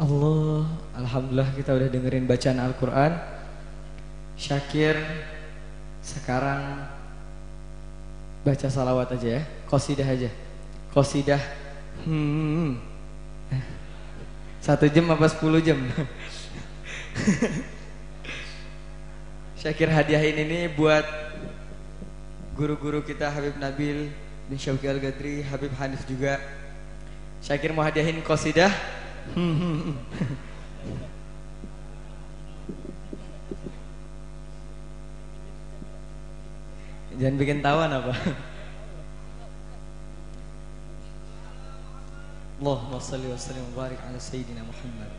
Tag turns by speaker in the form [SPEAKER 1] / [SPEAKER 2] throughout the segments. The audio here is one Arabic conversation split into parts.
[SPEAKER 1] Allah, Alhamdulillah kita udah dengerin bacaan Al-Quran. Syakir Sekarang Baca salawat aja ya. Qasidah aja. Qasidah. Hmm. Satu jam apa sepuluh jam? Syakir hadiahin ini buat Guru-guru kita Habib Nabil Bin Syauki Al-Gadri Habib Hanif juga. Syakir mau hadiahin qasidah Jangan bikin tawan apa? Allahumma salli wa sallim wa barik ala sayyidina Muhammad.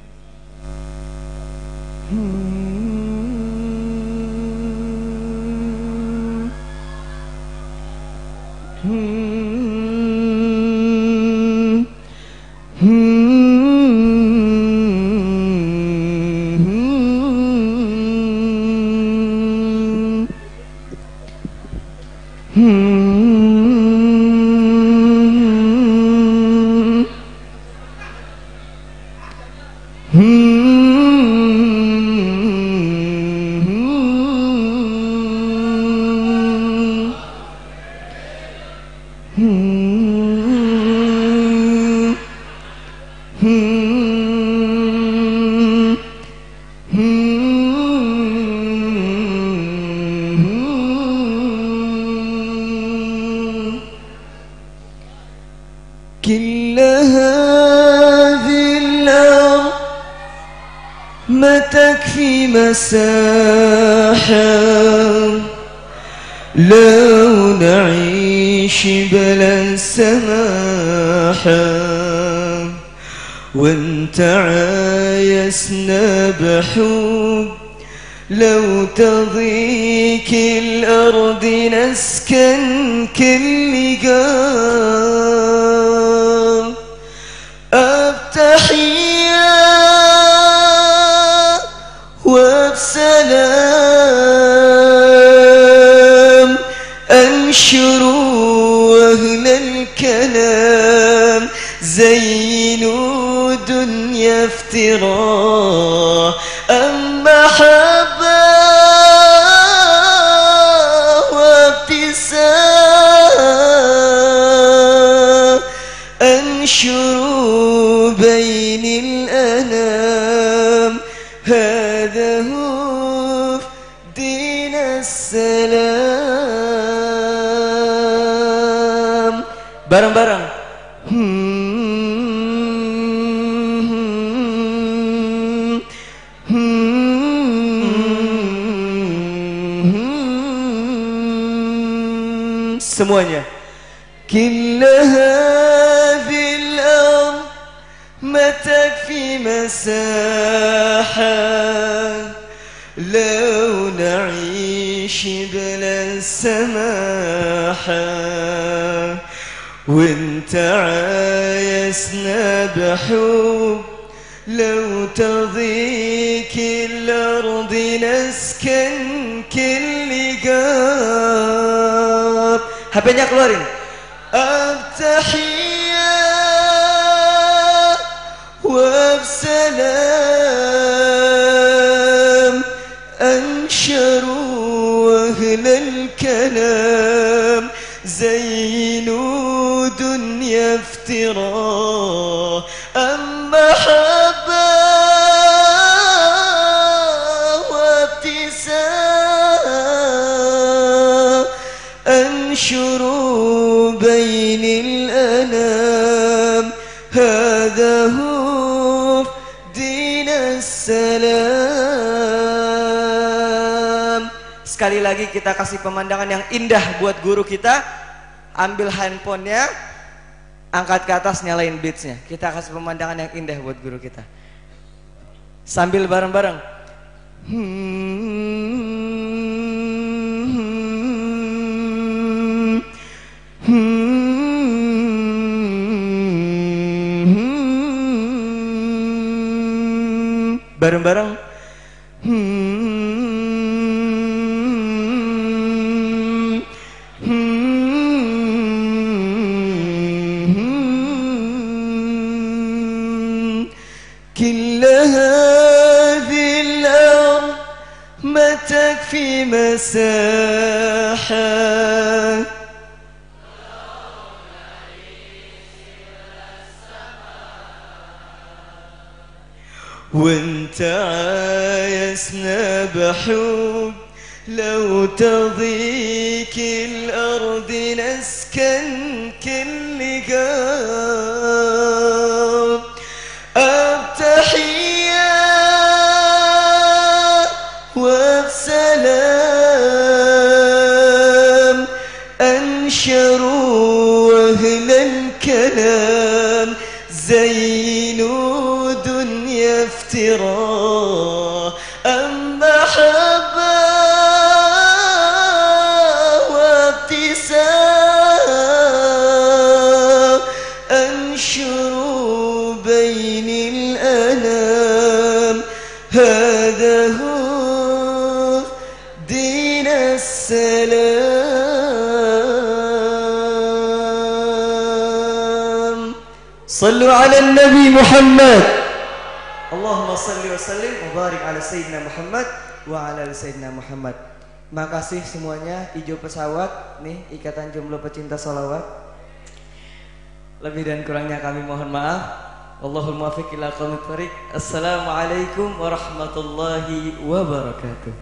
[SPEAKER 1] كل هذه الأرض ما تكفي مساحة. لو نعيش بلا سماحة وانت عايسنا بحب لو تضيك الأرض نسكن كل قام أبتحيا أنشروا أهل الكلام زينوا دنيا افتراء أم محبة وابتسام أنشروا بين الأنام هذا هو دين السلام bareng-bareng. Semuanya. كل هذه الأرض ما تكفي مساحة لو نعيش بلا سماحة وانت عايسنا بحب لو تضيك الأرض نسكن كل قاب. HP-nya keluarin التحية وبسلام أنشروا أهل الكلام زينوا دنيا افتراء أم محبة وابتسام أنشروا بين الأنام هذا هو دين السلام Sekali lagi kita kasih pemandangan yang indah buat guru kita Ambil handphonenya Angkat ke atas nyalain beatsnya. Kita kasih pemandangan yang indah buat guru kita. Sambil bareng-bareng. Bareng-bareng كل هذه الأرض ما تكفي مساحة. وانت عايزنا بحب لو تضيك الأرض وبسلام أنشروا أهل الكلام. زينوا دنيا افتراء أما حبا وابتسام أنشروا بين الأنام صلوا على النبي محمد اللهم صل وسلم وbarik ala sayyidina Muhammad wa ala ali sayyidina Muhammad Makasih semuanya hijau pesawat nih ikatan jomblo pecinta salawat Lebih dan kurangnya kami mohon maaf Wallahul muwaffiq ila aqwamit thoriq Assalamualaikum warahmatullahi wabarakatuh